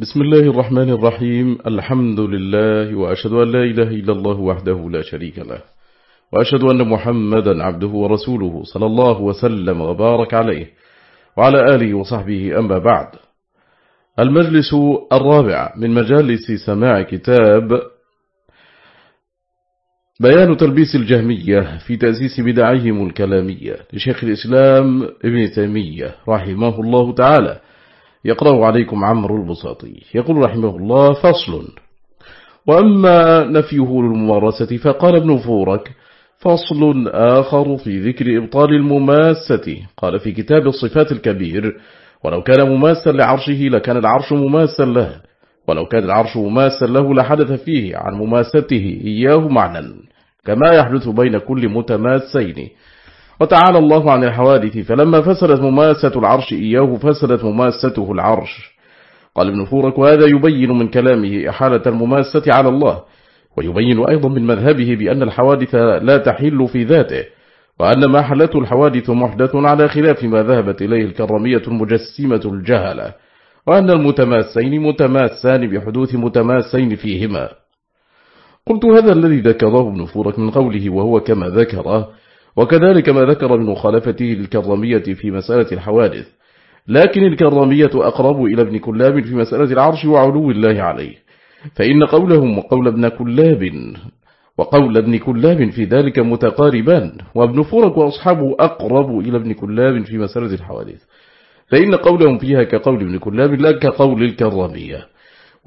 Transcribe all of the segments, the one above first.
بسم الله الرحمن الرحيم الحمد لله وأشهد أن لا إله إلا الله وحده لا شريك له وأشهد أن محمدا عبده ورسوله صلى الله وسلم وبارك عليه وعلى آله وصحبه أما بعد المجلس الرابع من مجالس سماع كتاب بيان تلبيس الجهمية في تأسيس بدعهم الكلامية لشيخ الإسلام ابن تيمية رحمه الله تعالى يقرأ عليكم عمرو البساطي. يقول رحمه الله فصل وأما نفيه للممارسة فقال ابن فورك فصل آخر في ذكر إبطال المماسة. قال في كتاب الصفات الكبير ولو كان مماسا لعرشه لكان العرش مماسا له ولو كان العرش مماسا له لحدث فيه عن مماسته إياه معنى كما يحدث بين كل متماسين. وتعالى الله عن الحوادث فلما فسدت مماسة العرش إياه فسدت مماسته العرش. قال ابن فورك وهذا يبين من كلامه إحالة المماسة على الله ويبين أيضا من مذهبه بأن الحوادث لا تحل في ذاته وأن ما حلته الحوادث محدث على خلاف ما ذهبت إليه الكرمية المجسمة الجهلة وأن المتماسين متماسان بحدوث متماسين فيهما. قلت هذا الذي ذكره ابن فورك من قوله وهو كما ذكره وكذلك ما ذكر من مخالفته للكرمية في مسألة الحوادث. لكن الكرمية أقرب إلى ابن كلاب في مسألة العرش وعلو الله عليه. فإن قولهم وقول ابن كلاب وقول ابن كلاب في ذلك متقاربان وابن فرق وأصحابه أقرب إلى ابن كلاب في مسألة الحوادث. فإن قولهم فيها كقول ابن كلاب لا كقول الكرامية.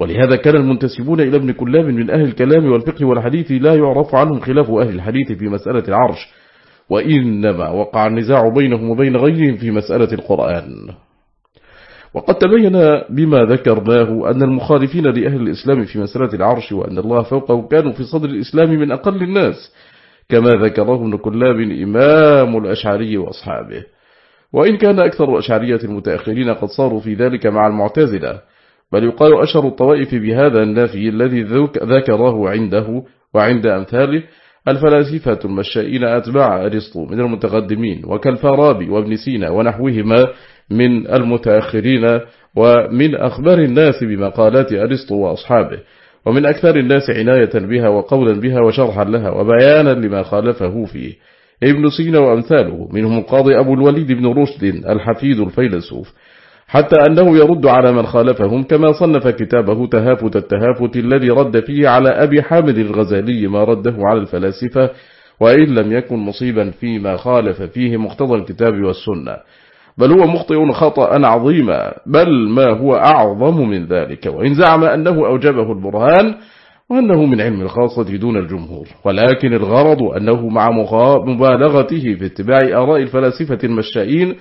ولهذا كان المنتسبون إلى ابن كلاب من أهل الكلام والفقه والحديث لا يعرف عنهم خلاف أهل الحديث في مسألة العرش. وإنما وقع النزاع بينهم وبين غيرهم في مسألة القرآن. وقد تبين بما ذكرناه أن المخالفين لأهل الإسلام في مسألة العرش وأن الله فوقه كانوا في صدر الإسلام من أقل الناس كما ذكره ابن كلاب إمام الأشعري وأصحابه. وإن كان أكثر الأشعرية المتأخرين قد صاروا في ذلك مع المعتزلة بل يقال أشهر الطوائف بهذا النافي الذي ذكره عنده وعند أمثاله الفلاسفة المشائين أتباع أرسطو من المتقدمين وكالفارابي وابن سينا ونحوهما من المتأخرين ومن أخبار الناس بمقالات أرسطو وأصحابه ومن أكثر الناس عناية بها وقولا بها وشرحا لها وبيانا لما خالفه فيه. ابن سينا وأمثاله منهم القاضي أبو الوليد بن رشد الحفيد الفيلسوف حتى أنه يرد على من خالفهم كما صنف كتابه تهافت التهافت الذي رد فيه على أبي حامد الغزالي ما رده على الفلاسفة وإن لم يكن مصيبا فيما خالف فيه مقتضى الكتاب والسنة. بل هو مخطئ خطأ عظيما بل ما هو أعظم من ذلك. وإن زعم أنه أوجبه البرهان وأنه من علم الخاصة دون الجمهور. ولكن الغرض أنه مع مبالغته في اتباع آراء الفلاسفة المشائين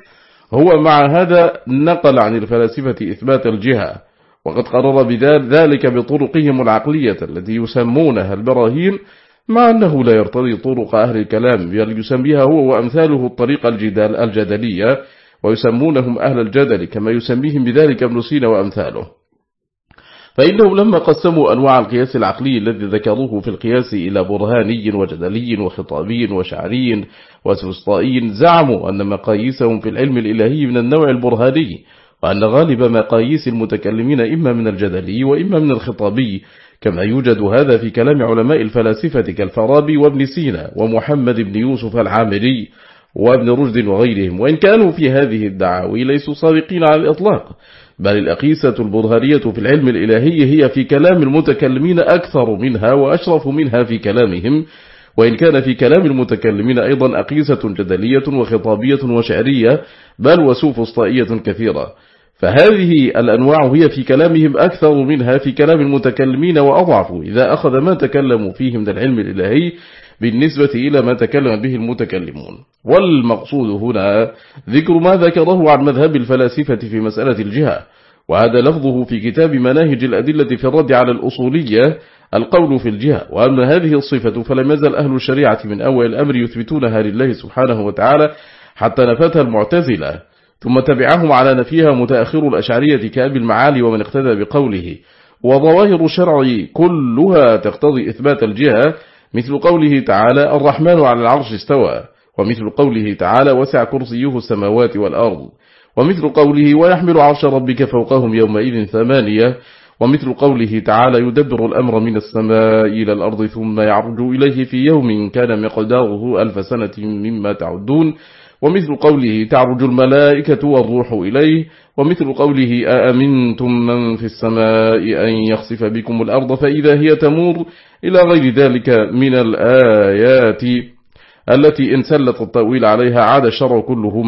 هو مع هذا نقل عن الفلاسفة إثبات الجهة وقد قرر بذلك بطرقهم العقلية التي يسمونها البراهين مع أنه لا يرتضي طرق أهل الكلام بل يسميها هو وأمثاله الطريقة الجدال الجدلية ويسمونهم أهل الجدل كما يسميهم بذلك ابن سينا وأمثاله. فإنهم لما قسموا أنواع القياس العقلي الذي ذكروه في القياس إلى برهاني وجدلي وخطابي وشعري وسفسطائي زعموا أن مقاييسهم في العلم الإلهي من النوع البرهاني وأن غالب مقاييس المتكلمين إما من الجدلي وإما من الخطابي. كما يوجد هذا في كلام علماء الفلاسفة كالفارابي وابن سينا ومحمد بن يوسف العامري. وابن رشد وغيرهم. وإن كانوا في هذه الدعاوي ليسوا صادقين على الإطلاق. بل الأقيسة البرهانية في العلم الإلهي هي في كلام المتكلمين أكثر منها وأشرف منها في كلامهم. وإن كان في كلام المتكلمين أيضا أقيسة جدلية وخطابية وشعرية بل وسوفسطائية كثيرة. فهذه الأنواع هي في كلامهم أكثر منها في كلام المتكلمين وأضعف. إذا أخذ ما تكلموا فيه من العلم الإلهي بالنسبة إلى ما تكلم به المتكلمون. والمقصود هنا ذكر ما ذكره عن مذهب الفلاسفة في مسألة الجهة وهذا لفظه في كتاب مناهج الأدلة في الرد على الأصولية القول في الجهة. وأما هذه الصفة فلم يزل أهل الشريعة من أول الأمر يثبتونها لله سبحانه وتعالى حتى نفتها المعتزلة ثم تبعهم على نفيها متأخر الأشعرية كأبي المعالي ومن اقتدى بقوله وظواهر الشرع كلها تقتضي إثبات الجهة مثل قوله تعالى الرحمن على العرش استوى ومثل قوله تعالى وسع كرسيه السماوات والأرض ومثل قوله ويحمل عرش ربك فوقهم يومئذ ثمانية ومثل قوله تعالى يدبر الأمر من السماء إلى الأرض ثم يعرج إليه في يوم كان مقداره ألف سنة مما تعدون. ومثل قوله تعرج الملائكة والروح إليه ومثل قوله أأمنتم من في السماء أن يخسف بكم الأرض فإذا هي تمور إلى غير ذلك من الآيات التي إن سلت التأويل عليها عاد الشرع كله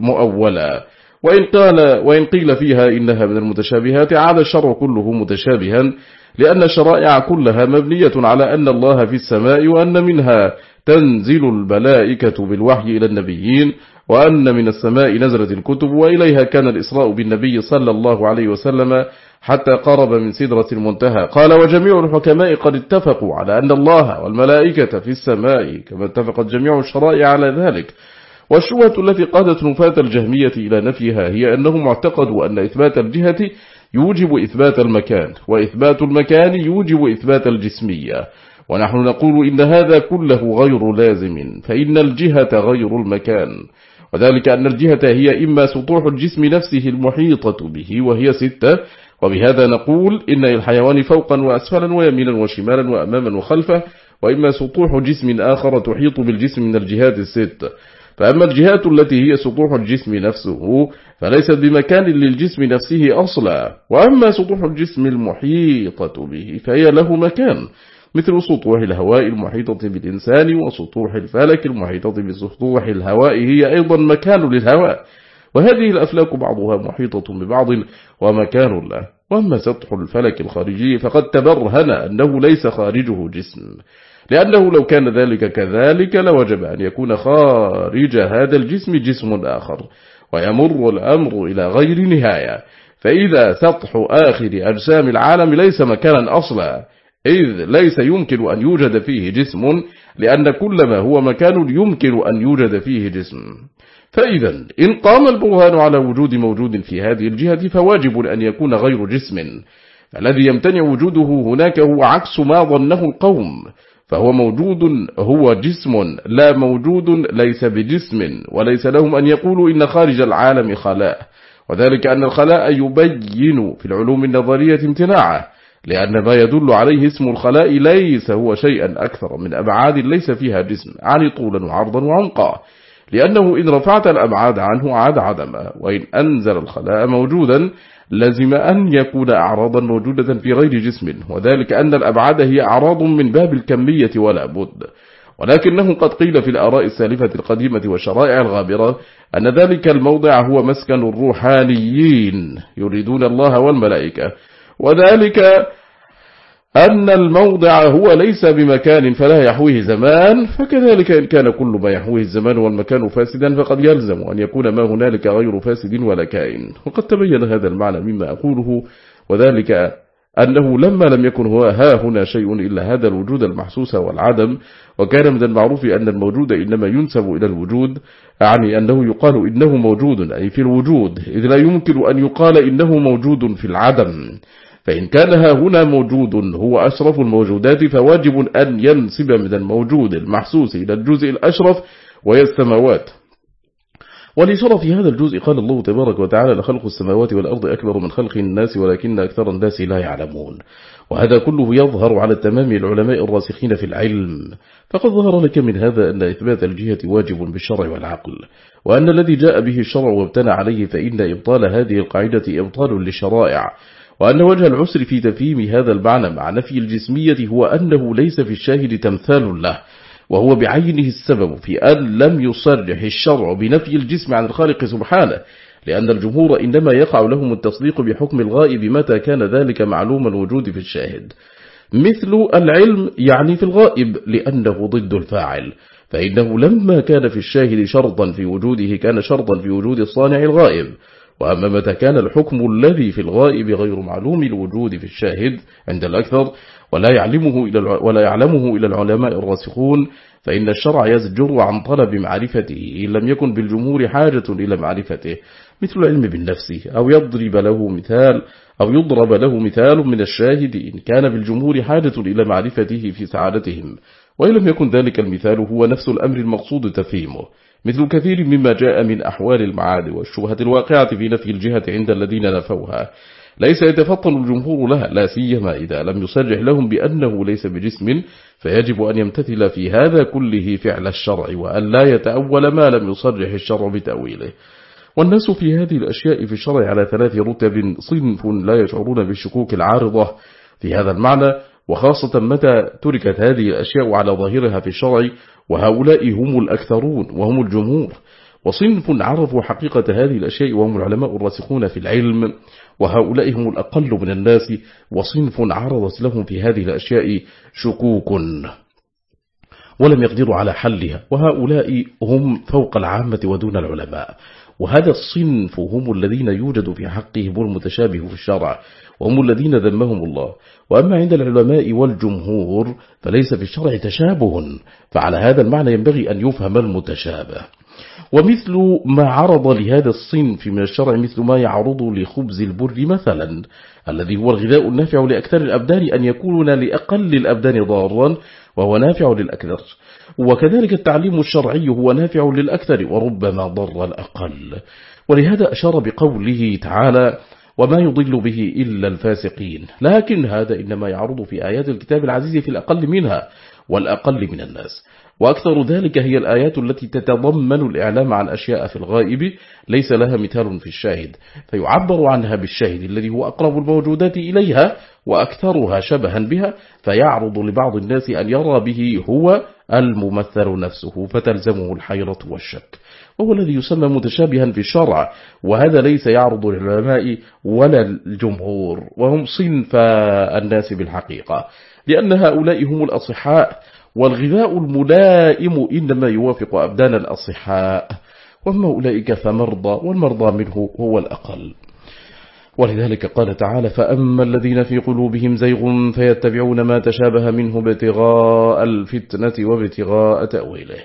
مؤولا. وإن, قال وإن قيل فيها إنها من المتشابهات عاد الشرع كله متشابها لأن الشرائع كلها مبنية على أن الله في السماء وأن منها تنزل الملائكة بالوحي إلى النبيين وأن من السماء نزلت الكتب وإليها كان الإسراء بالنبي صلى الله عليه وسلم حتى قرب من سدرة المنتهى. قال وجميع الحكماء قد اتفقوا على أن الله والملائكة في السماء كما اتفقت جميع الشرائع على ذلك. والشبهة التي قادت نفاة الجهمية إلى نفيها هي أنهم اعتقدوا أن إثبات الجهة يوجب إثبات المكان وإثبات المكان يوجب إثبات الجسمية. ونحن نقول إن هذا كله غير لازم فإن الجهة غير المكان. وذلك أن الجهة هي إما سطوح الجسم نفسه المحيطة به وهي ستة وبهذا نقول إن الحيوان فوقا وأسفلا ويمينا وشمالا وأماما وخلفا وإما سطوح جسم آخر تحيط بالجسم من الجهات الست. فأما الجهات التي هي سطوح الجسم نفسه فليست بمكان للجسم نفسه أصلا. وأما سطوح الجسم المحيطة به فهي له مكان. مثل سطوح الهواء المحيطة بالإنسان وسطوح الفلك المحيطة بسطوح الهواء هي أيضا مكان للهواء. وهذه الأفلاك بعضها محيطة ببعض ومكان له. وأما سطح الفلك الخارجي فقد تبرهن أنه ليس خارجه جسم لأنه لو كان ذلك كذلك لوجب أن يكون خارج هذا الجسم جسم آخر ويمر الأمر إلى غير نهاية. فإذا سطح آخر أجسام العالم ليس مكانا أصلا إذ ليس يمكن أن يوجد فيه جسم لأن كل ما هو مكان يمكن أن يوجد فيه جسم. فإذا إن قام البرهان على وجود موجود في هذه الجهة فواجب أن يكون غير جسم. الذي يمتنع وجوده هناك هو عكس ما ظنه القوم. فهو موجود هو جسم. لا موجود ليس بجسم وليس لهم أن يقولوا إن خارج العالم خلاء. وذلك أن الخلاء يبين في العلوم النظرية امتناعه. لأن ما يدل عليه اسم الخلاء ليس هو شيئا أكثر من أبعاد ليس فيها جسم عن طولا وعرضا وعمقا. لأنه إن رفعت الأبعاد عنه عاد عدما وإن أنزل الخلاء موجودا لازم أن يكون أعراضا موجودة في غير جسم وذلك أن الأبعاد هي أعراض من باب الكمية ولا بد. ولكنه قد قيل في الآراء السالفة القديمة والشرائع الغابرة أن ذلك الموضع هو مسكن الروحانيين يريدون الله والملائكة. وذلك أن الموضع هو ليس بمكان فلا يحويه زمان فكذلك إن كان كل ما يحويه الزمان والمكان فاسدا فقد يلزم أن يكون ما هنالك غير فاسد ولا كائن. وقد تبين هذا المعنى مما أقوله وذلك أنه لما لم يكن هو ها هنا شيء إلا هذا الوجود المحسوس والعدم وكان من المعروف أن الموجود إنما ينسب إلى الوجود يعني أنه يقال إنه موجود أي في الوجود إذ لا يمكن أن يقال إنه موجود في العدم. فإن كان ها هنا موجود هو أشرف الموجودات فواجب أن ينسب من الموجود المحسوس إلى الجزء الأشرف وهي السماوات. ولشرف هذا الجزء قال الله تبارك وتعالى لخلق السماوات والأرض أكبر من خلق الناس ولكن أكثر الناس لا يعلمون. وهذا كله يظهر على التمام العلماء الراسخين في العلم. فقد ظهر لك من هذا أن إثبات الجهة واجب بالشرع والعقل وأن الذي جاء به الشرع وابتنى عليه فإن إبطال هذه القاعدة إبطال للشرائع. وأن وجه العسر في تفهيم هذا المعنى مع نفي الجسمية هو أنه ليس في الشاهد تمثال له وهو بعينه السبب في أن لم يصرح الشرع بنفي الجسم عن الخالق سبحانه لأن الجمهور إنما يقع لهم التصديق بحكم الغائب متى كان ذلك معلوم الوجود في الشاهد. مثل العلم يعني في الغائب لأنه ضد الفاعل فإنه لما كان في الشاهد شرطا في وجوده كان شرطا في وجود الصانع الغائب. وأما متى كان الحكم الذي في الغائب غير معلوم الوجود في الشاهد عند الأكثر ولا يعلمه إلى ولا يعلمه إلى العلماء الراسخون فإن الشرع يزجر عن طلب معرفته إن لم يكن بالجمهور حاجة إلى معرفته مثل العلم بالنفس أو يضرب له مثال أو يضرب له مثال من الشاهد إن كان بالجمهور حاجة إلى معرفته في سعادتهم وإن لم يكن ذلك المثال هو نفس الأمر المقصود تفهيمه. مثل كثير مما جاء من أحوال المعاد والشبهة الواقعة في نفي الجهة عند الذين نفوها. ليس يتفطن الجمهور لها لا سيما إذا لم يصرح لهم بأنه ليس بجسم فيجب أن يمتثل في هذا كله فعل الشرع وأن لا يتأول ما لم يصرح الشرع بتأويله. والناس في هذه الأشياء في الشرع على ثلاث رتب صنف لا يشعرون بالشكوك العارضة في هذا المعنى وخاصة متى تركت هذه الأشياء على ظاهرها في الشرع وهؤلاء هم الأكثرون وهم الجمهور. وصنف عرفوا حقيقة هذه الأشياء وهم العلماء الراسخون في العلم. وهؤلاء هم الأقل من الناس. وصنف عرضت لهم في هذه الأشياء شكوك. ولم يقدروا على حلها. وهؤلاء هم فوق العامة ودون العلماء. وهذا الصنف هم الذين يوجد في حقهم المتشابه في الشرع. وهم الذين ذمهم الله. وأما عند العلماء والجمهور فليس في الشرع تشابه فعلى هذا المعنى ينبغي أن يفهم المتشابه. ومثل ما عرض لهذا الصنف من الشرع مثل ما يعرض لخبز البر مثلا الذي هو الغذاء النافع لأكثر الأبدان أن يكون لأقل الأبدان ضارا وهو نافع للأكثر. وكذلك التعليم الشرعي هو نافع للأكثر وربما ضر الأقل. ولهذا أشار بقوله تعالى وما يضل به إلا الفاسقين. لكن هذا إنما يعرض في آيات الكتاب العزيز في الأقل منها والأقل من الناس. وأكثر ذلك هي الآيات التي تتضمن الإعلام عن أشياء في الغائب ليس لها مثال في الشاهد. فيعبر عنها بالشاهد الذي هو أقرب الموجودات إليها وأكثرها شبها بها فيعرض لبعض الناس أن يرى به هو الممثل نفسه فتلزمه الحيرة والشك. وهو الذي يسمى متشابها في الشرع وهذا ليس يعرض للعلماء ولا الجمهور وهم صنف الناس بالحقيقة. لأن هؤلاء هم الأصحاء والغذاء الملائم إنما يوافق أبدان الأصحاء. وأما أولئك فمرضى والمرضى منه هو الأقل. ولذلك قال تعالى فأما الذين في قلوبهم زيغ فيتبعون ما تشابه منه ابتغاء الفتنة وابتغاء تأويله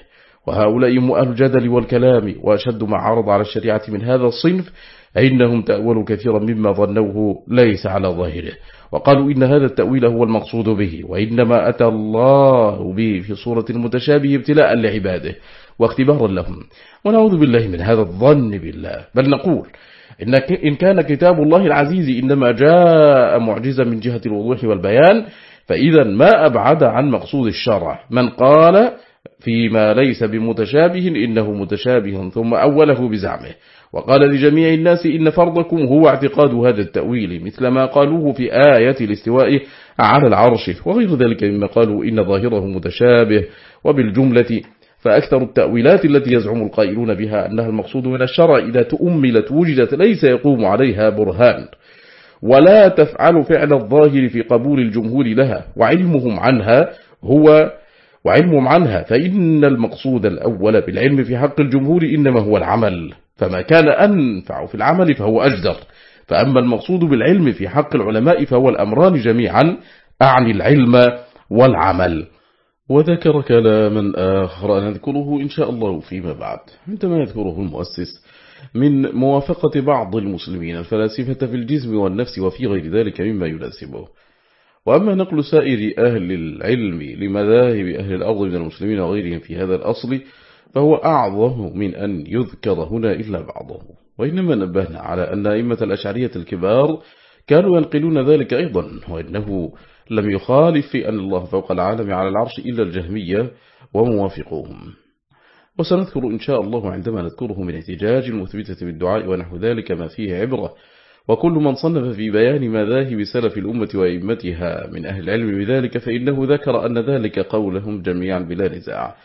وهؤلاء مؤهل الجدل والكلام وأشد ما عرض على الشريعة من هذا الصنف إنهم تأولوا كثيرا مما ظنوه ليس على ظاهره وقالوا إن هذا التأويل هو المقصود به وإنما أتى الله به في صورة المتشابه ابتلاء لعباده واختبارا لهم ونعوذ بالله من هذا الظن بالله بل نقول إن, كان كتاب الله العزيز إنما جاء معجزا من جهة الوضوح والبيان فإذا ما أبعد عن مقصود الشرع. من قال فيما ليس بمتشابه إنه متشابه ثم أوله بزعمه. وقال لجميع الناس إن فرضكم هو اعتقاد هذا التأويل مثل ما قالوه في آية الاستواء على العرش وغير ذلك مما قالوا إن ظاهره متشابه. وبالجملة فأكثر التأويلات التي يزعم القائلون بها أنها المقصود من الشرع إذا تؤملت وجدت ليس يقوم عليها برهان. ولا تفعل فعل الظاهر في قبول الجمهور لها وعلمهم عنها هو وعلمهم عنها فإن المقصود الأول بالعلم في حق الجمهور إنما هو العمل. فما كان أنفع في العمل فهو أجدر. فأما المقصود بالعلم في حق العلماء فهو الأمران جميعا أعني العلم والعمل. وذكر كلاما آخر نذكره إن شاء الله فيما بعد عندما يذكره المؤسس من موافقة بعض المسلمين الفلاسفة في الجسم والنفس وفي غير ذلك مما يناسبه. وأما نقل سائر أهل العلم لمذاهب أهل الأرض من المسلمين وغيرهم في هذا الأصل فهو أعظم من أن يذكر هنا إلا بعضه. وإنما نبهنا على أن أئمة الأشعرية الكبار كانوا ينقلون ذلك أيضا وإنه لم يخالف في أن الله فوق العالم على العرش إلا الجهمية وموافقوهم وسنذكر إن شاء الله عندما نذكره من احتجاج المثبتة بالدعاء ونحو ذلك ما فيه عبرة. وكل من صنف في بيان مذاهب سلف الأمة وإمتها من أهل العلم بذلك فإنه ذكر أن ذلك قولهم جميعا بلا نزاع.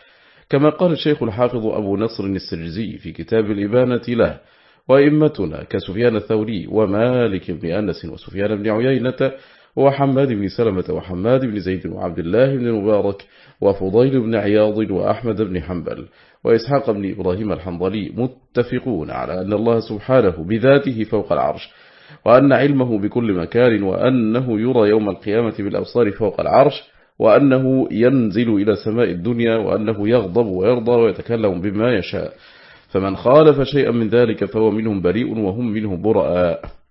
كما قال الشيخ الحافظ أبو نصر السرجزي في كتاب الإبانة له وإمتنا كسفيان الثوري ومالك بن أنس وسفيان بن عيينة وحماد بن سلمة وحماد بن زيد وعبد الله بن المبارك وفضيل بن عياض وأحمد بن حنبل وإسحاق بن إبراهيم الحنظلي متفقون على أن الله سبحانه بذاته فوق العرش وأن علمه بكل مكان وأنه يرى يوم القيامة بالأبصار فوق العرش وأنه ينزل إلى سماء الدنيا وأنه يغضب ويرضى ويتكلم بما يشاء فمن خالف شيئا من ذلك فهو منهم بريء وهم منه برآء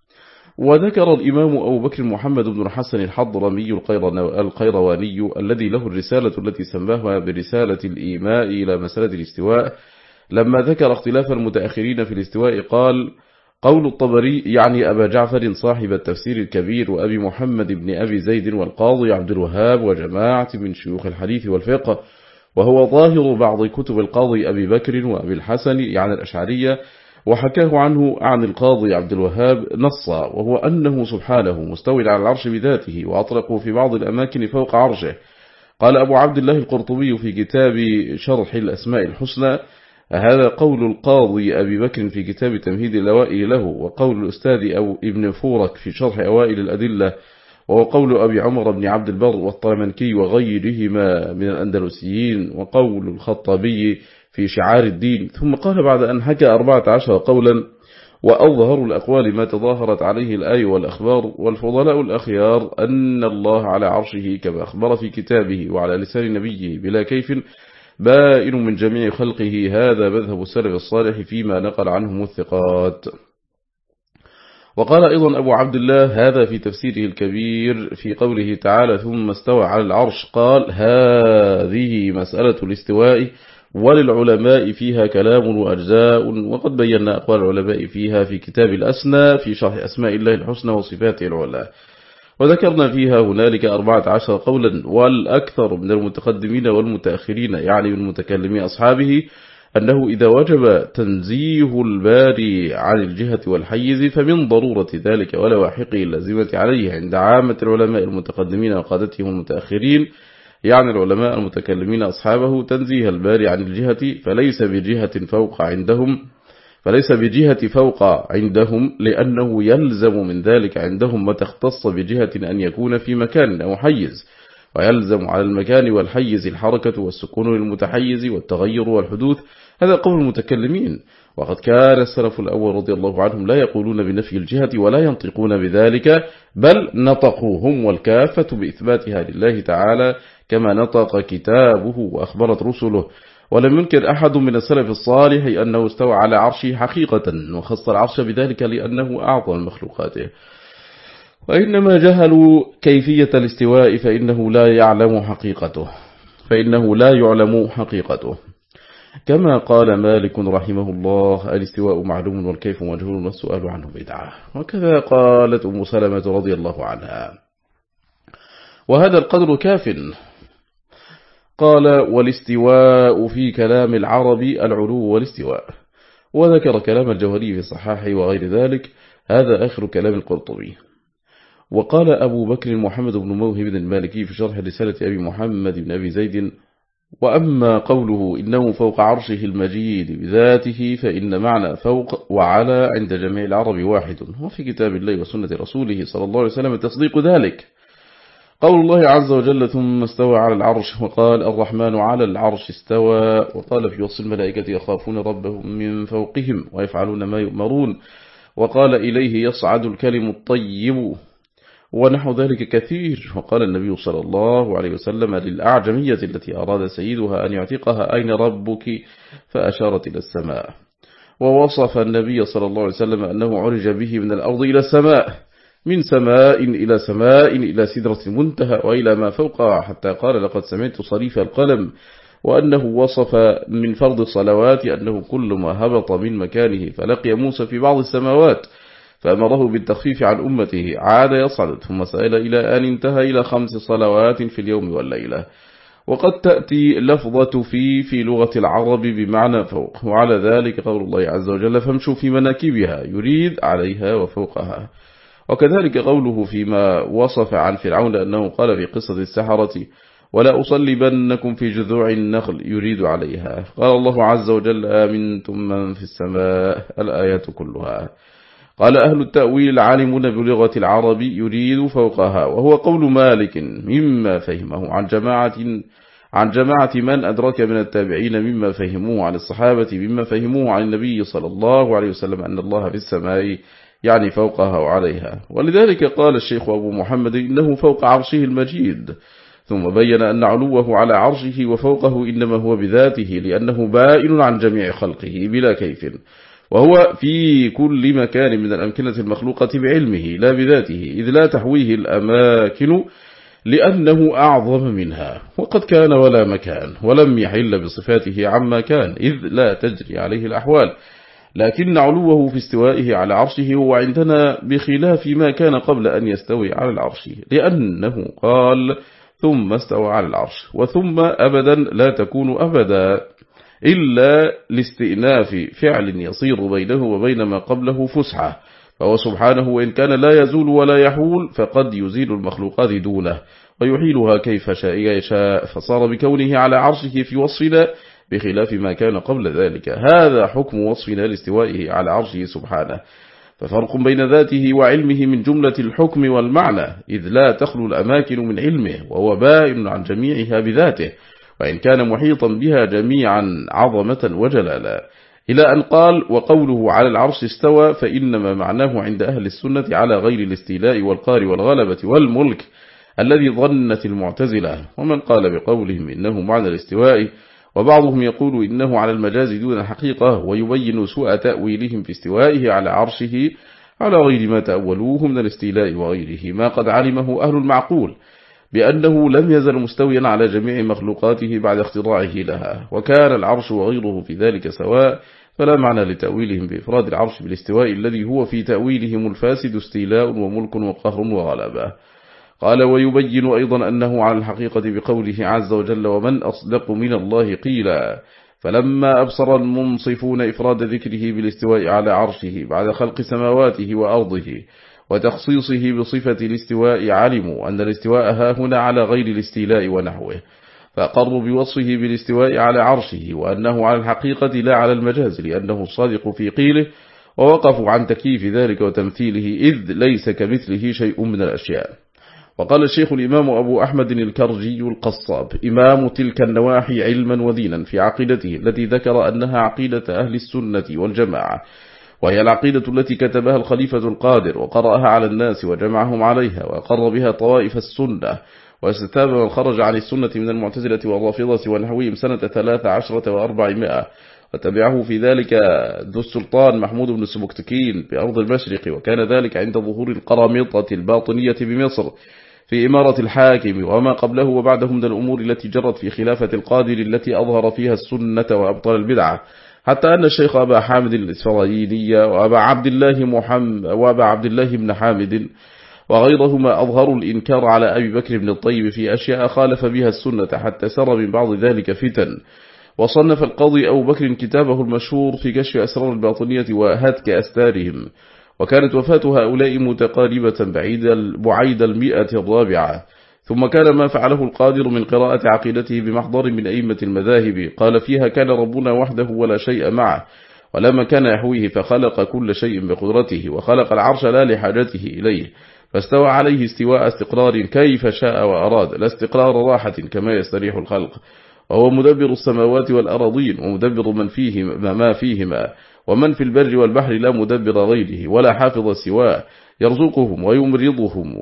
وذكر الإمام أبو بكر محمد بن الحسن الحضرمي القيرواني الذي له الرسالة التي سماها برسالة الإيماء إلى مسألة الاستواء. لما ذكر اختلاف المتأخرين في الاستواء قال قول الطبري يعني أبا جعفر صاحب التفسير الكبير وأبي محمد بن أبي زيد والقاضي عبد الوهاب وجماعة من شيوخ الحديث والفقه وهو ظاهر بعض كتب القاضي أبي بكر وأبي الحسن يعني الأشعرية وحكاه عنه عن القاضي عبد الوهاب نصا وهو أنه سبحانه مستوي على العرش بذاته وأطلقه في بعض الأماكن فوق عرشه. قال أبو عبد الله القرطبي في كتاب شرح الأسماء الحسنى هذا قول القاضي أبي بكر في كتاب تمهيد الأوائل له وقول الأستاذ أو ابن فورك في شرح أوائل الأدلة وهو قول أبي عمر بن عبد البر والطرمنكي وغيرهما من الأندلسيين وقول الخطابي في شعار الدين. ثم قال بعد أن حكى أربعة عشر قولا وأظهر الأقوال ما تظاهرت عليه الآي والأخبار والفضلاء الأخيار أن الله على عرشه كما أخبر في كتابه وعلى لسان نبيه بلا كيف. بائن من جميع خلقه هذا مذهب السلف الصالح فيما نقل عنهم الثقات. وقال أيضا أبو عبد الله هذا في تفسيره الكبير في قوله تعالى ثم استوى على العرش قال هذه مسألة الاستواء وللعلماء فيها كلام وأجزاء وقد بينا أقوال العلماء فيها في كتاب الأسنى في شرح أسماء الله الحسنى وصفاته العلى. وذكرنا فيها هنالك أربعة عشر قولا والأكثر من المتقدمين والمتأخرين يعني من متكلمي أصحابه أنه إذا وجب تنزيه الباري عن الجهة والحيز فمن ضرورة ذلك ولواحقه اللازمة عليه عند عامة العلماء المتقدمين وقادتهم المتأخرين يعني العلماء المتكلمين أصحابه تنزيه الباري عن الجهة فليس بجهة فوق عندهم فليس بجهة فوق عندهم لأنه يلزم من ذلك عندهم ما تختص بجهة أن يكون في مكان أو حيز ويلزم على المكان والحيز الحركة والسكون للمتحيز والتغير والحدوث. هذا قول المتكلمين. وقد كان السلف الأول رضي الله عنهم لا يقولون بنفي الجهة ولا ينطقون بذلك بل نطقوهم والكافة بإثباتها لله تعالى كما نطق كتابه وأخبرت رسله. ولم ينكر أحد من السلف الصالح أنه استوى على عرشه حقيقة وخص العرش بذلك لأنه أعظم مخلوقاته. وإنما جهلوا كيفية الاستواء فإنه لا يعلم حقيقته فإنه لا يعلم حقيقته. كما قال مالك رحمه الله الاستواء معلوم والكيف مجهول والسؤال عنه بدعة. وكذا قالت أم سلمة رضي الله عنها. وهذا القدر كاف. قال والاستواء في كلام العرب العلو والاستواء. وذكر كلام الجوهري في صحاحه وغير ذلك. هذا آخر كلام القرطبي. وقال أبو بكر محمد بن موهب المالكي في شرح رسالة أبي محمد بن أبي زيد وأما قوله إنه فوق عرشه المجيد بذاته فإن معنى فوق وعلى عند جميع العرب واحد. وفي كتاب الله وسنة رسوله صلى الله عليه وسلم تصديق ذلك. قول الله عز وجل ثم استوى على العرش وقال الرحمن على العرش استوى. وقال في وصف الملائكة يخافون ربهم من فوقهم ويفعلون ما يؤمرون. وقال إليه يصعد الكلم الطيب. ونحو ذلك كثير. وقال النبي صلى الله عليه وسلم للأعجمية التي أراد سيدها أن يعتقها أين ربك؟ فأشارت إلى السماء. ووصف النبي صلى الله عليه وسلم أنه عرج به من الأرض إلى السماء من سماء إلى سماء إلى سدرة المنتهى وإلى ما فوقها حتى قال لقد سمعت صريف القلم. وأنه وصف من فرض الصلوات أنه كل ما هبط من مكانه فلقي موسى في بعض السماوات. فأمره بالتخفيف عن أمته. عاد يصعد ثم سأل إلى أن انتهى إلى خمس صلوات في اليوم والليلة. وقد تأتي لفظة في في لغة العرب بمعنى فوق. وعلى ذلك قول الله عز وجل فامشوا في مناكبها يريد عليها وفوقها. وكذلك قوله فيما وصف عن فرعون أنه قال في قصة السحرة ولا أصلبنكم في جذوع النخل يريد عليها. قال الله عز وجل آمنتم من في السماء. الآيات كلها. قال أهل التأويل العالمون بلغة العرب يريد فوقها وهو قول مالك مما فهمه عن جماعة عن جماعة من أدرك من التابعين مما فهموه عن الصحابة مما فهموه عن النبي صلى الله عليه وسلم أن الله في السماء يعني فوقها وعليها. ولذلك قال الشيخ أبو محمد إنه فوق عرشه المجيد ثم بين أن علوه على عرشه وفوقه إنما هو بذاته لأنه بائن عن جميع خلقه بلا كيف. وهو في كل مكان من الأمكنة المخلوقة بعلمه لا بذاته إذ لا تحويه الأماكن لأنه أعظم منها. وقد كان ولا مكان ولم يحل بصفاته عما كان إذ لا تجري عليه الأحوال. لكن علوه في استوائه على عرشه هو عندنا بخلاف ما كان قبل أن يستوي على العرش لأنه قال ثم استوى على العرش وثم أبدا لا تكون أبدا. إلا لاستئناف فعل يصير بينه وبين ما قبله فسحة. فهو سبحانه وإن كان لا يزول ولا يحول فقد يزيل المخلوقات دونه ويحيلها كيف شاء يشاء. فصار بكونه على عرشه في وصفنا بخلاف ما كان قبل ذلك. هذا حكم وصفنا لاستوائه على عرشه سبحانه. ففرق بين ذاته وعلمه من جملة الحكم والمعنى إذ لا تخلو الأماكن من علمه وهو بائن عن جميعها بذاته. وإن كان محيطا بها جميعا عظمة وجلالا. إلى أن قال وقوله على العرش استوى فإنما معناه عند أهل السنة على غير الاستيلاء والقار والغلبة والملك الذي ظنت المعتزلة. ومن قال بقولهم إنه معنى الاستواء. وبعضهم يقول إنه على المجاز دون الحقيقة. ويبين سوء تأويلهم في استوائه على عرشه على غير ما تأولوه من الاستيلاء وغيره. ما قد علمه أهل المعقول. بأنه لم يزل مستويا على جميع مخلوقاته بعد اختراعه لها وكان العرش وغيره في ذلك سواء فلا معنى لتأويلهم بإفراد العرش بالاستواء الذي هو في تأويلهم الفاسد استيلاء وملك وقهر وغلبة قال ويبين أيضا أنه على الحقيقة بقوله عز وجل ومن أصدق من الله قيلا فلما أبصر المنصفون إفراد ذكره بالاستواء على عرشه بعد خلق سماواته وأرضه وتخصيصه بصفة الاستواء علموا أن الاستواء ها هنا على غير الاستيلاء ونحوه فأقروا بوصفه بالاستواء على عرشه وأنه على الحقيقة لا على المجاز لأنه الصادق في قيله ووقفوا عن تكييف ذلك وتمثيله إذ ليس كمثله شيء من الأشياء. وقال الشيخ الإمام أبو أحمد الكرجي القصاب إمام تلك النواحي علما ودينا في عقيدته التي ذكر أنها عقيدة أهل السنة والجماعة وهي العقيدة التي كتبها الخليفة القادر وقرأها على الناس وجمعهم عليها وقر بها طوائف السنة واستتاب من خرج عن السنة من المعتزلة والرافضة ونحوهم سنة ثلاث عشرة وأربعمائة. وتبعه في ذلك ذو السلطان محمود بن السبكتكين بأرض المشرق وكان ذلك عند ظهور القرامطة الباطنية بمصر في إمارة الحاكم وما قبله وبعده من الأمور التي جرت في خلافة القادر التي أظهر فيها السنة وأبطل البدعة. حتى أن الشيخ أبا حامد الإسرائيلي وأبا عبد الله محمد وأبا عبد الله بن حامد وغيرهما أظهروا الإنكار على أبي بكر بن الطيب في أشياء خالف بها السنة حتى سر من بعض ذلك فتن. وصنف القاضي أبو بكر كتابه المشهور في كشف أسرار الباطنية وهتك أستارهم وكانت وفاة هؤلاء متقاربة بعيد المئة الرابعة. ثم كان ما فعله القادر من قراءة عقيدته بمحضر من أئمة المذاهب. قال فيها كان ربنا وحده ولا شيء معه ولما كان يحويه فخلق كل شيء بقدرته وخلق العرش لا لحاجته إليه فاستوى عليه استواء استقرار كيف شاء وأراد لا استقرار راحة كما يستريح الخلق. وهو مدبر السماوات والأراضين ومدبر من فيهما ما فيهما ومن في البر والبحر لا مدبر غيره ولا حافظ سواه. يرزقهم ويمرضهم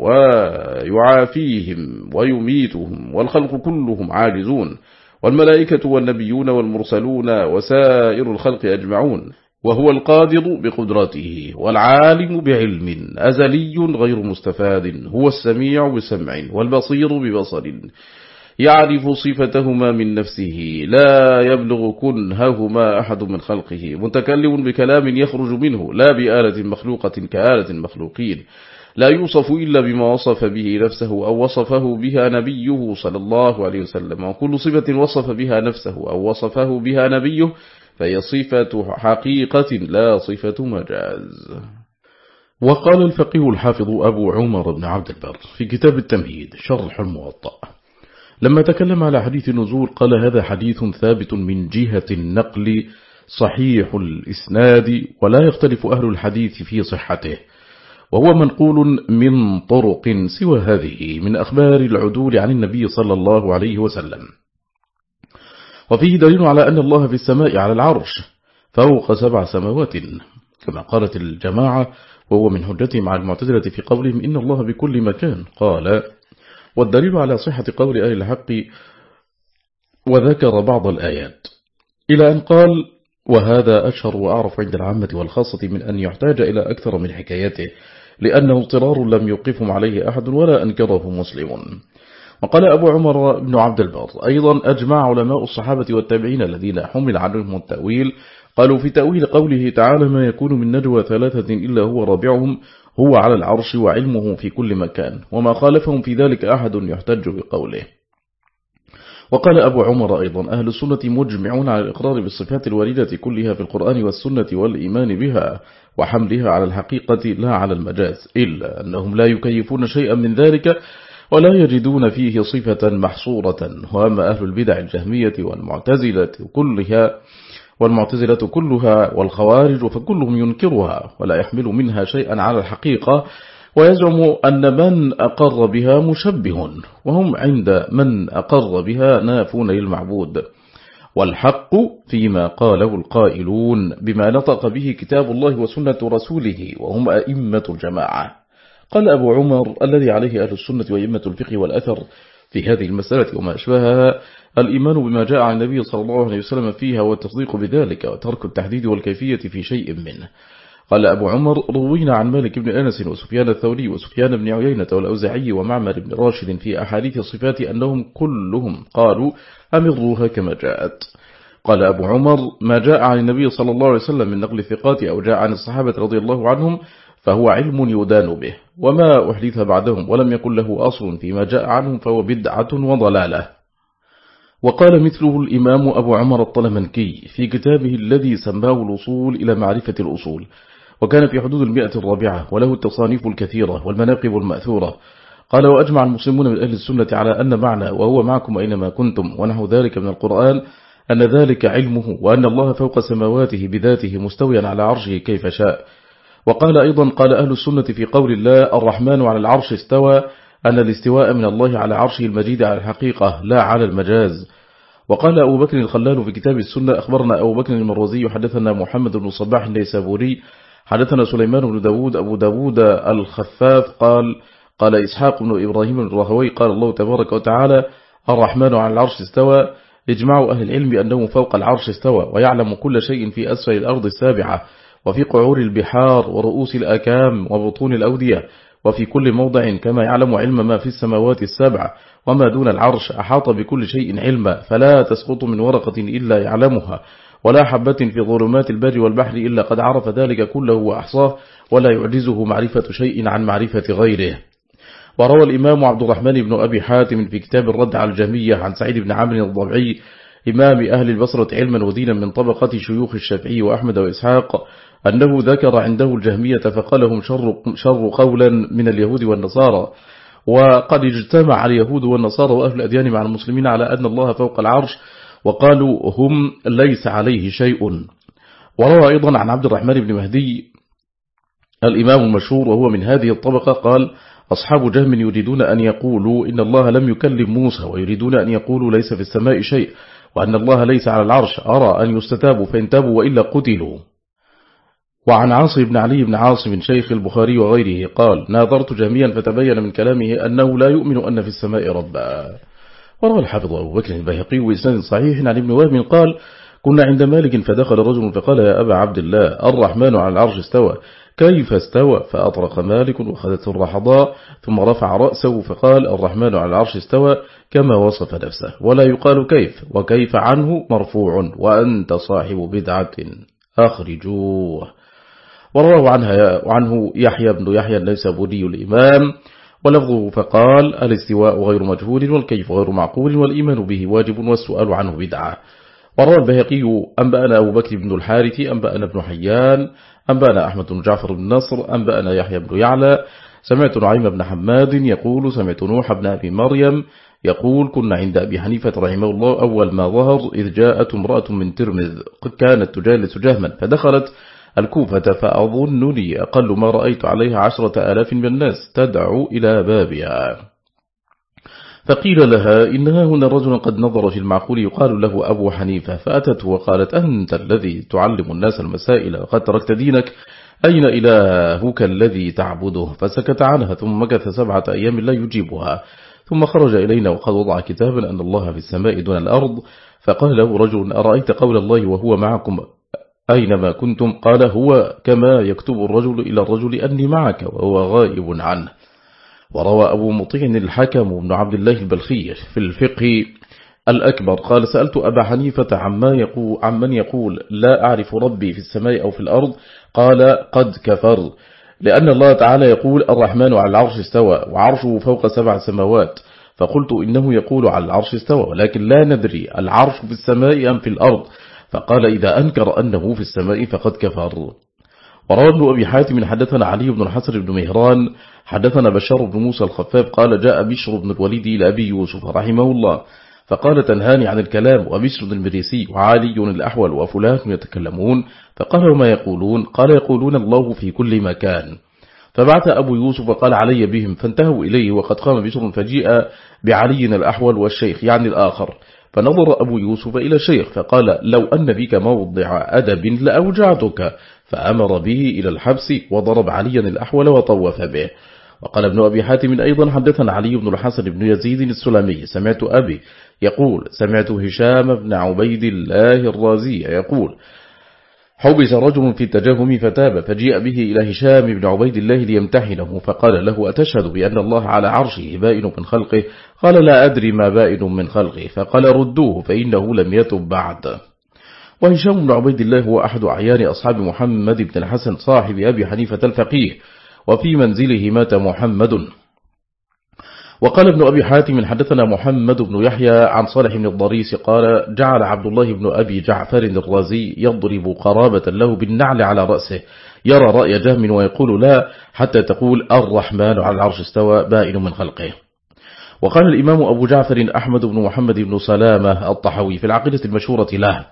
ويعافيهم ويميتهم والخلق كلهم عاجزون والملائكة والنبيون والمرسلون وسائر الخلق أجمعون وهو القادر بقدرته والعالم بعلم أزلي غير مستفاد هو السميع بسمع والبصير ببصر يعرف صفتهما من نفسه لا يبلغ كنههما أحد من خلقه. متكلم بكلام يخرج منه لا بآلة مخلوقة كآلة المخلوقين لا يوصف إلا بما وصف به نفسه أو وصفه بها نبيه صلى الله عليه وسلم. وكل صفة وصف بها نفسه أو وصفه بها نبيه فهي صفة حقيقة لا صفة مجاز. وقال الفقيه الحافظ أبو عمر بن عبد البر في كتاب التمهيد شرح الموطأ. لما تكلم على حديث النزول قال هذا حديث ثابت من جهة النقل صحيح الإسناد ولا يختلف أهل الحديث في صحته وهو منقول من طرق سوى هذه من أخبار العدول عن النبي صلى الله عليه وسلم. وفيه دليل على أن الله في السماء على العرش فوق سبع سماوات كما قالت الجماعة وهو من حجتهم على المعتزلة في قولهم إن الله بكل مكان قال والدليل على صحة قول أهل الحق وذكر بعض الآيات. إلى أن قال وهذا أشهر وأعرف عند العامة والخاصة من أن يحتاج إلى أكثر من حكايته لأنه اضطرار لم يوقفهم عليه أحد ولا أنكره مسلم. وقال أبو عمر بن عبد البر أيضا أجمع علماء الصحابة والتابعين الذين حمل عنهم التأويل قالوا في تأويل قوله تعالى ما يكون من نجوى ثلاثة إلا هو رابعهم هو على العرش وعلمه في كل مكان وما خالفهم في ذلك أحد يحتج بقوله. وقال أبو عمر أيضا أهل السنة مجمعون على الإقرار بالصفات الواردة كلها في القرآن والسنة والإيمان بها وحملها على الحقيقة لا على المجاز إلا أنهم لا يكيفون شيئا من ذلك ولا يجدون فيه صفة محصورة وأما أهل البدع الجهمية والمعتزلة كلها والمعتزلة كلها والخوارج فكلهم ينكرها ولا يحمل منها شيئا على الحقيقة ويزعم أن من أقر بها مشبه وهم عند من أقر بها نافون للمعبود. والحق فيما قاله القائلون بما نطق به كتاب الله وسنة رسوله وهم أئمة الجماعة. قال أبو عمر الذي عليه أهل السنة وإمة الفقه والأثر في هذه المسألة وما أشبهها الإيمان بما جاء عن النبي صلى الله عليه وسلم فيها والتصديق بذلك وترك التحديد والكيفية في شيء منه. قال أبو عمر روينا عن مالك بن أنس وسفيان الثوري وسفيان بن عيينة والأوزعي ومعمر بن راشد في أحاديث الصفات أنهم كلهم قالوا أمروها كما جاءت. قال أبو عمر ما جاء عن النبي صلى الله عليه وسلم من نقل الثقات أو جاء عن الصحابة رضي الله عنهم فهو علم يدان به. وما أحدث بعدهم ولم يكن له أصل فيما جاء عنهم فهو بدعة وضلالة. وقال مثله الإمام أبو عمر الطلمنكي في كتابه الذي سماه الوصول إلى معرفة الأصول وكان في حدود المئة الرابعة وله التصانيف الكثيرة والمناقب المأثورة. قال وأجمع المسلمون من أهل السنة على أن معنى وهو معكم أينما كنتم ونحو ذلك من القرآن أن ذلك علمه وأن الله فوق سماواته بذاته مستويا على عرشه كيف شاء. وقال أيضا قال أهل السنة في قول الله الرحمن على العرش استوى أن الاستواء من الله على عرشه المجيد على الحقيقة لا على المجاز. وقال أبو بكر الخلال في كتاب السنة أخبرنا أبو بكر المروزي حدثنا محمد بن صباح النيسابوري حدثنا سليمان بن داود أبو داود الخفاف قال قال إسحاق بن إبراهيم الرهوي قال الله تبارك وتعالى الرحمن على العرش استوى إجماع أهل العلم أنه فوق العرش استوى ويعلم كل شيء في أسفل الأرض السابعة. وفي قعور البحار ورؤوس الأكام وبطون الأودية وفي كل موضع كما يعلم علم ما في السماوات السبع وما دون العرش أحاط بكل شيء علما فلا تسقط من ورقة إلا يعلمها ولا حبة في ظلمات البر والبحر إلا قد عرف ذلك كله وأحصاه ولا يعجزه معرفة شيء عن معرفة غيره. وروى الإمام عبد الرحمن بن أبي حاتم في كتاب الرد على الجمية عن سعيد بن عمرو الضبعي إمام أهل البصرة علما ودينا من طبقة شيوخ الشافعي وأحمد وإسحاق أنه ذكر عنده الجهمية فقالهم شر, شر قولا من اليهود والنصارى. وقد اجتمع اليهود والنصارى وأهل الأديان مع المسلمين على أن الله فوق العرش وقالوا هم ليس عليه شيء. وروى أيضا عن عبد الرحمن بن مهدي الإمام المشهور وهو من هذه الطبقة قال أصحاب جهم يريدون أن يقولوا إن الله لم يكلم موسى ويريدون أن يقولوا ليس في السماء شيء وأن الله ليس على العرش أرى أن يستتابوا فإن تابوا وإلا قتلوا. وعن عاصم بن علي بن عاصم شيخ البخاري وغيره قال ناظرت جميعا فتبين من كلامه أنه لا يؤمن أن في السماء ربا. وروى الحافظ أبو بكر البيهقي وإسناد صحيح عن ابن وهب قال كنا عند مالك فدخل رجل فقال يا أبا عبد الله الرحمن على العرش استوى. كيف استوى؟ فأطرق مالك وخذته الرحضاء ثم رفع رأسه فقال الرحمن على العرش استوى كما وصف نفسه ولا يقال كيف وكيف عنه مرفوع وأنت صاحب بدعة. أخرجوه. ورواه عنها عنه يحيى بن يحيى النيسابوري الإمام ولفظه فقال الاستواء غير مجهول والكيف غير معقول والإيمان به واجب والسؤال عنه بدعة. وروى البهقي أنبأنا أبو بكر بن الحارث أنبأنا ابن حيان أنبأنا أحمد بن جعفر بن نصر أنبأنا يحيى بن يعلى سمعت نعيم بن حماد يقول سمعت نوح بن أبي مريم يقول كنا عند أبي حنيفة رحمه الله أول ما ظهر إذ جاءت امرأة من ترمذ كانت تجالس جهما فدخلت الكوفة فأظنني أقل ما رأيت عليها عشرة آلاف من الناس تدعو إلى بابها. فقيل لها إنها هنا رجل قد نظر في المعقول يقال له أبو حنيفة فأتته وقالت أنت الذي تعلم الناس المسائل وقد تركت دينك أين إلهك الذي تعبده؟ فسكت عنها ثم مكث سبعة أيام لا يجيبها. ثم خرج إلينا وقد وضع كتابا أن الله في السماء دون الأرض فقال له رجل أرأيت قول الله وهو معكم؟ أينما كنتم؟ قال هو كما يكتب الرجل إلى الرجل أني معك وهو غائب عنه. وروى أبو مطيع الحكم بن عبد الله البلخي في الفقه الأكبر. قال سألت أبا حنيفة عما يقول عمن يقول لا أعرف ربي في السماء أو في الأرض. قال قد كفر لأن الله تعالى يقول الرحمن على العرش استوى وعرشه فوق سبع سماوات. فقلت إنه يقول على العرش استوى ولكن لا ندري العرش في السماء أم في الأرض. فقال إذا أنكر أنه في السماء فقد كفر. وروى ابن أبي حاتم حدثنا علي بن الحسن بن مهران حدثنا بشار بن موسى الخفاف قال جاء بشر بن الوليد إلى أبي يوسف رحمه الله فقال تنهاني عن الكلام وبشر المريسي وعالي الأحول وفلان يتكلمون فقال وما يقولون؟ قال يقولون الله في كل مكان. فبعث أبو يوسف وقال علي بهم فانتهوا إليه وقد قام بشر فجيء بعلي الأحول والشيخ يعني الآخر. فنظر أبو يوسف إلى الشيخ فقال لو أن بك موضع أدب لأوجعتك فأمر به إلى الحبس وضرب عليا الأحول وطوف به. وقال ابن أبي حاتم أيضا حدثنا علي بن الحسن بن يزيد السلمي سمعت أبي يقول سمعت هشام بن عبيد الله الرازي يقول حبس رجل في التجاهم فتاب فجيء به إلى هشام بن عبيد الله ليمتحنه فقال له أتشهد بأن الله على عرشه بائن من خلقه؟ قال لا أدري ما بائن من خلقه. فقال ردوه فإنه لم يتب بعد. وهشام بن عبيد الله هو أحد أعيان أصحاب محمد بن الحسن صاحب أبي حنيفة الفقيه وفي منزله مات محمد. وقال ابن أبي حاتم حدثنا محمد بن يحيى عن صالح بن الضريس قال جعل عبد الله بن أبي جعفر الرازي يضرب قرابة له بالنعل على رأسه. يرى رأي جهم ويقول لا حتى تقول الرحمن على العرش استوى بائن من خلقه. وقال الإمام أبو جعفر أحمد بن محمد بن سلامة الطحوي في العقيدة المشهورة له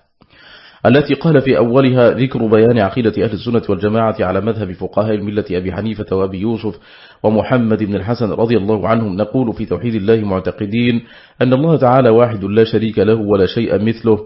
التي قال في أولها ذكر بيان عقيدة أهل السنة والجماعة على مذهب فقهاء الملة أبي حنيفة وأبي يوسف ومحمد بن الحسن رضي الله عنهم نقول في توحيد الله معتقدين أن الله تعالى واحد لا شريك له ولا شيء مثله.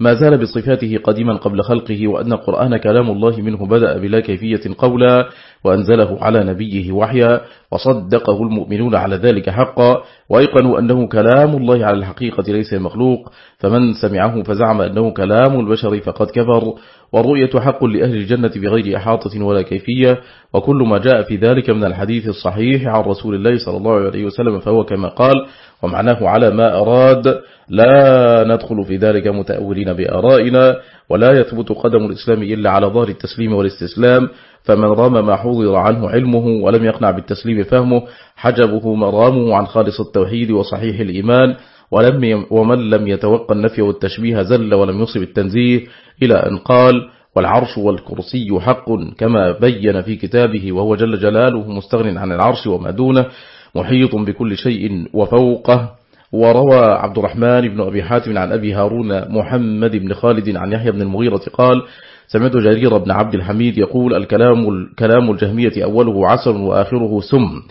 ما زال بصفاته قديما قبل خلقه وأن القرآن كلام الله منه بدأ بلا كيفية قولا وأنزله على نبيه وحيا وصدقه المؤمنون على ذلك حقا وأيقنوا أنه كلام الله على الحقيقة ليس مخلوق. فمن سمعه فزعم أنه كلام البشر فقد كفر والرؤية حق لأهل الجنة بغير إحاطة ولا كيفية وكل ما جاء في ذلك من الحديث الصحيح عن رسول الله صلى الله عليه وسلم فهو كما قال ومعناه على ما أراد لا ندخل في ذلك متأولين بآرائنا ولا يثبت قدم الإسلام إلا على ظهر التسليم والاستسلام فمن رام ما حضر عنه علمه ولم يقنع بالتسليم فهمه حجبه مرامه عن خالص التوحيد وصحيح الإيمان ولم ومن لم يتوقع النفي والتشبيه زل ولم يصب التنزيه إلى أن قال والعرش والكرسي حق كما بين في كتابه وهو جل جلاله مستغن عن العرش وما دونه محيط بكل شيء وفوقه. وروى عبد الرحمن بن أبي حاتم عن أبي هارون محمد بن خالد عن يحيى بن المغيرة قال سمعت جرير بن عبد الحميد يقول الكلام, الكلام الجهمية أوله عسل وآخره سم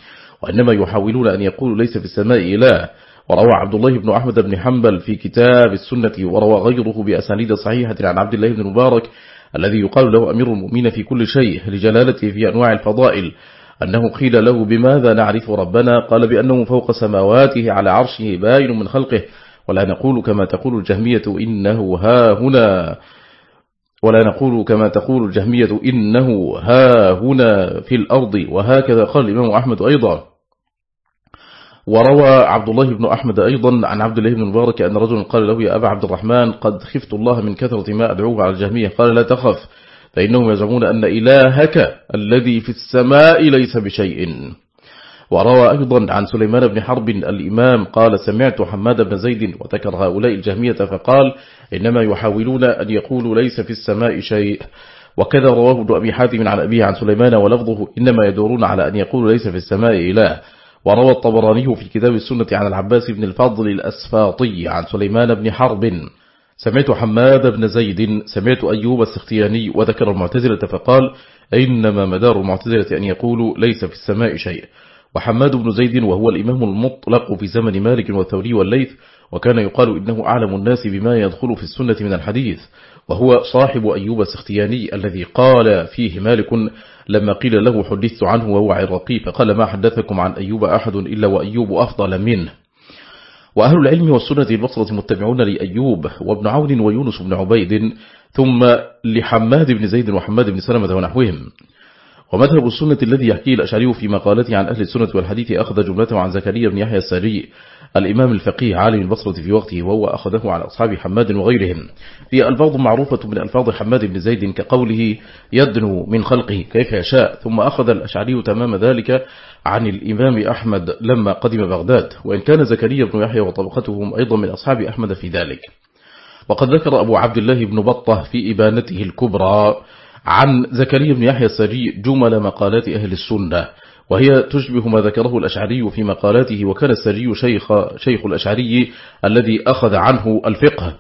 وإنما يحاولون أن يقولوا ليس في السماء إله وروى عبد الله بن أحمد بن حنبل في كتاب السنة وروى غيره بأسانيد صحيحة عن عبد الله بن مبارك الذي يقال له أمير المؤمنين في كل شيء لجلالته في أنواع الفضائل. أنه قيل له بماذا نعرف ربنا؟ قال بأنه فوق سماواته على عرشه باين من خلقه ولا نقول كما تقول الجهمية إنه ها هنا. ولا نقول كما تقول الجهمية إنه ها هنا في الأرض وهكذا قال الإمام أحمد أيضا. وروى عبد الله بن أحمد أيضا عن عبد الله بن مبارك أن رجل قال له يا أبا عبد الرحمن قد خفت الله من كثرة ما أدعوه على الجهمية. قال لا تخف فإنهم يزعمون أن إلهك الذي في السماء ليس بشيء. وروى أيضا عن سليمان بن حرب الإمام قال سمعت حماد بن زيد وذكر هؤلاء الجهمية فقال إنما يحاولون أن يقولوا ليس في السماء شيء. وكذا رواه ابن أبي حاتم عن أبيه عن سليمان ولفظه إنما يدورون على أن يقولوا ليس في السماء إله. وروى الطبراني في كتاب السنة عن العباس بن الفضل الأسفاطي عن سليمان بن حرب. سمعت حماد بن زيد سمعت أيوب السختياني وذكر المعتزلة فقال إنما مدار المعتزلة أن يقولوا ليس في السماء شيء. وحماد بن زيد وهو الإمام المطلق في زمن مالك والثوري والليث وكان يقال إنه أعلم الناس بما يدخل في السنة من الحديث. وهو صاحب أيوب السختياني الذي قال فيه مالك لما قيل له حدثت عنه وهو عراقي فقال ما حدثكم عن أيوب أحد إلا وأيوب أفضل منه. وأهل العلم والسنة البصرة متبعون لأيوب وابن عون ويونس بن عبيد ثم لحماد بن زيد وحماد بن سلمة ونحوهم. ومذهب السنة الذي يحكيه الأشعري في مقالته عن أهل السنة والحديث أخذ جملته عن زكريا بن يحيى الساري الإمام الفقيه عالم البصرة في وقته وهو أخذه عن أصحاب حماد وغيرهم. في ألفاظ معروفة من ألفاظ حماد بن زيد كقوله يدنو من خلقه كيف يشاء ثم أخذ الأشعري تمام ذلك عن الإمام أحمد لما قدم بغداد وإن كان زكريا بن يحيى وطبقتهم أيضا من أصحاب أحمد في ذلك. وقد ذكر أبو عبد الله بن بطة في إبانته الكبرى عن زكريا بن يحيى السري جمل مقالات أهل السنة وهي تشبه ما ذكره الأشعري في مقالاته وكان السري شيخ, شيخ الأشعري الذي أخذ عنه الفقه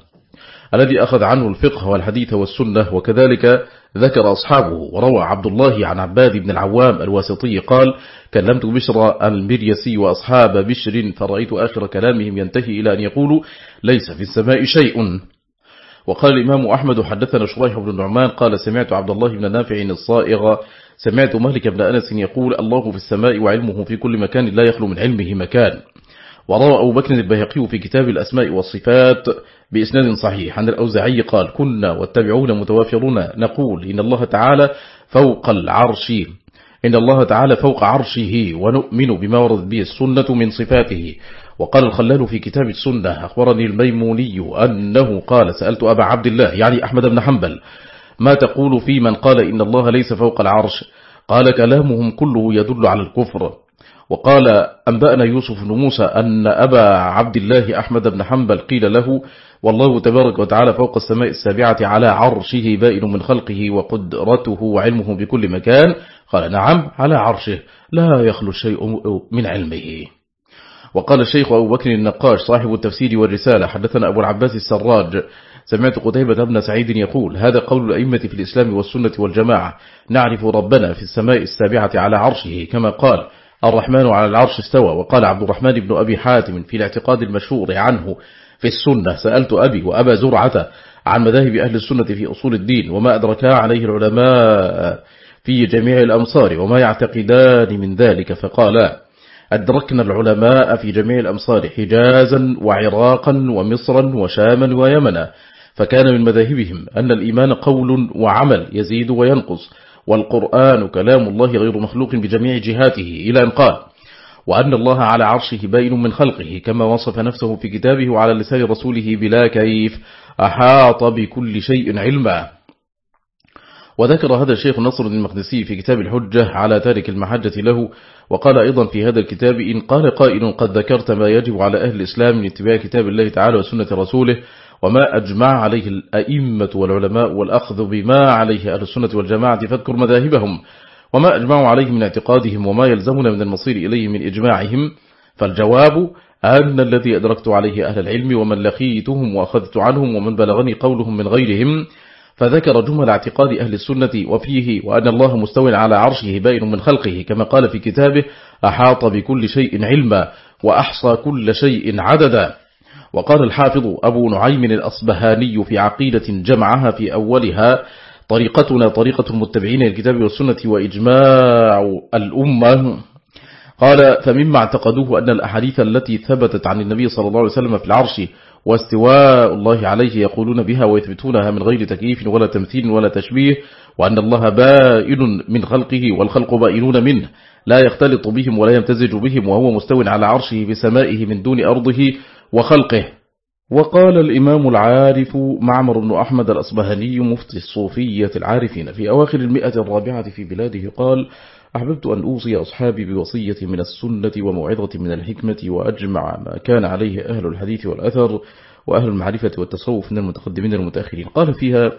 الذي أخذ عنه الفقه والحديث والسنة وكذلك ذكر أصحابه وروى عبد الله عن عباد بن العوام الواسطي قال كلمت بشر المريسي وأصحاب بشر فرأيت آخر كلامهم ينتهي إلى أن يقولوا ليس في السماء شيء. وقال الإمام أحمد حدثنا شريح بن النعمان قال سمعت عبد الله بن نافع الصائغ. سمعت مالك بن أنس يقول الله في السماء وعلمه في كل مكان لا يخلو من علمه مكان. وروى أبو بكر البيهقي في كتاب الأسماء والصفات بإسناد صحيح. عن الأوزعي قال كنا والتابعون متوافرون. نقول إن الله تعالى فوق العرش إن الله تعالى فوق عرشه ونؤمن بما ورد به السنة من صفاته. وقال الخلال في كتاب السنة أخبرني الميموني أنه قال سألت أبا عبد الله يعني أحمد بن حنبل ما تقول في من قال إن الله ليس فوق العرش؟ قال كلامهم كله يدل على الكفر. وقال أنبأنا يوسف بن موسى أن أبا عبد الله أحمد بن حنبل قيل له والله تبارك وتعالى فوق السماء السابعة على عرشه بائن من خلقه وقدرته وعلمه بكل مكان. قال نعم على عرشه. لا يخلو الشيء من علمه. وقال الشيخ أبو بكر النقاش صاحب التفسير والرسالة حدثنا أبو العباس السراج سمعت قتيبة بن سعيد يقول هذا قول الأئمة في الإسلام والسنة والجماعة. نعرف ربنا في السماء السابعة على عرشه كما قال الرحمن على العرش استوى. وقال عبد الرحمن بن أبي حاتم في الاعتقاد المشهور عنه في السنة. سألت أبي وأبا زرعة عن مذاهب أهل السنة في أصول الدين وما أدركا عليه العلماء في جميع الأمصار وما يعتقدان من ذلك. فقالا أدركنا العلماء في جميع الأمصار حجازا وعراقا ومصرا وشاما ويمنا. فكان من مذاهبهم أن الإيمان قول وعمل يزيد وينقص والقرآن كلام الله غير مخلوق بجميع جهاته. إلى أن قال وأن الله على عرشه باين من خلقه كما وصف نفسه في كتابه وعلى لسان رسوله بلا كيف أحاط بكل شيء علما. وذكر هذا الشيخ نصر المقدسي في كتاب الحجة على تارك المحجة له وقال أيضا في هذا الكتاب إن قال قائل قد ذكرت ما يجب على أهل الإسلام من اتباع كتاب الله تعالى وسنة رسوله وما أجمع عليه الأئمة والعلماء والأخذ بما عليه أهل السنة والجماعة فاذكر مذاهبهم وما أجمعوا عليه من اعتقادهم وما يلزمنا من المصير إليه من إجماعهم فالجواب أن الذي أدركت عليه أهل العلم ومن لقيتهم وأخذت عنهم ومن بلغني قولهم من غيرهم فذكر جمل اعتقاد أهل السنة وفيه وأن الله مستوى على عرشه بائن من خلقه كما قال في كتابه أحاط بكل شيء علما وأحصى كل شيء عددا. وقال الحافظ أبو نعيم الأصبهاني في عقيدة جمعها في أولها طريقتنا طريقة المتبعين للكتاب والسنة وإجماع الأمة. قال فمما اعتقدوه أن الأحاديث التي ثبتت عن النبي صلى الله عليه وسلم في العرش واستواء الله عليه يقولون بها ويثبتونها من غير تكييف ولا تمثيل ولا تشبيه وأن الله بائن من خلقه والخلق بائنون منه لا يختلط بهم ولا يمتزج بهم وهو مستو على عرشه بسمائه من دون أرضه وخلقه. وقال الإمام العارف معمر بن أحمد الأصبهاني مفتي الصوفية العارفين في أواخر المئة الرابعة في بلاده قال أحببت أن أوصي أصحابي بوصية من السنة وموعظة من الحكمة وأجمع ما كان عليه أهل الحديث والأثر وأهل المعرفة والتصوف من المتقدمين المتأخرين. قال فيها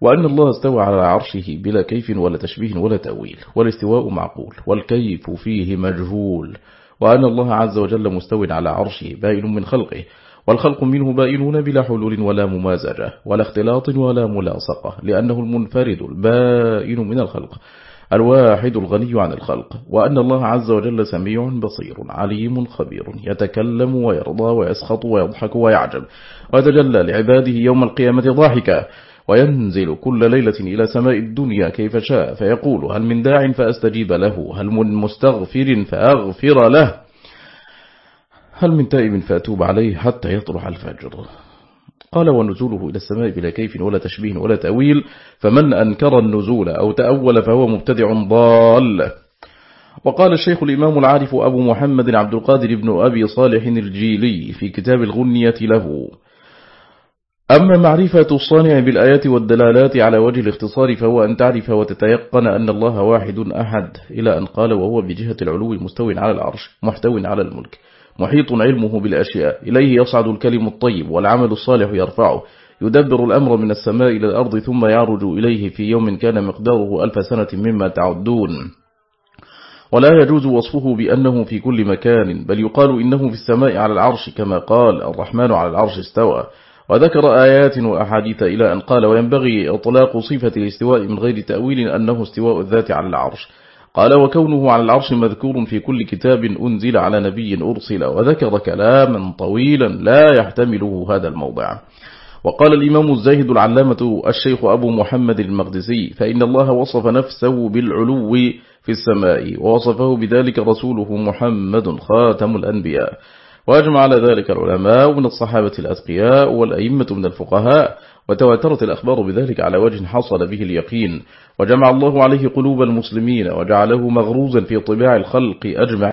وأن الله استوى على عرشه بلا كيف ولا تشبيه ولا تأويل والاستواء معقول والكيف فيه مجهول وأن الله عز وجل مستوى على عرشه بائن من خلقه والخلق منه بائنون بلا حلول ولا ممازجة ولا اختلاط ولا ملاصقة لأنه المنفرد البائن من الخلق الواحد الغني عن الخلق وأن الله عز وجل سميع بصير عليم خبير يتكلم ويرضى ويسخط ويضحك ويعجب ويتجلى لعباده يوم القيامة ضاحكا وينزل كل ليلة إلى سماء الدنيا كيف شاء فيقول هل من داع فأستجيب له هل من مستغفر فأغفر له. هل من تائب فأتوب عليه حتى يطلع الفجر؟ قال ونزوله إلى السماء بلا كيف ولا تشبيه ولا تأويل فمن أنكر النزول أو تأول فهو مبتدع ضال. وقال الشيخ الإمام العارف أبو محمد عبد القادر بن أبي صالح الجيلي في كتاب الغنية له. أما معرفة الصانع بالآيات والدلالات على وجه الاختصار فهو أن تعرف وتتيقن أن الله واحد أحد إلى أن قال وهو بجهة العلو مستو على العرش محتو على الملك. محيط علمه بالأشياء. إليه يصعد الكلم الطيب والعمل الصالح يرفعه. يدبر الأمر من السماء إلى الأرض ثم يعرج إليه في يوم كان مقداره ألف سنة مما تعدون. ولا يجوز وصفه بأنه في كل مكان بل يقال إنه في السماء على العرش كما قال الرحمن على العرش استوى. وذكر آيات وأحاديث إلى أن قال وينبغي إطلاق صفة الاستواء من غير تأويل أنه استواء الذات على العرش. قال وكونه على العرش مذكور في كل كتاب أنزل على نبي أرسل وذكر كلاما طويلا لا يحتمله هذا الموضع. وقال الإمام الزاهد العلامة الشيخ أبو محمد المقدسي فإن الله وصف نفسه بالعلو في السماء ووصفه بذلك رسوله محمد خاتم الأنبياء. وأجمع على ذلك العلماء من الصحابة الأتقياء والأئمة من الفقهاء وتواترت الأخبار بذلك على وجه حصل به اليقين. وجمع الله عليه قلوب المسلمين وجعله مغروزا في طباع الخلق أجمع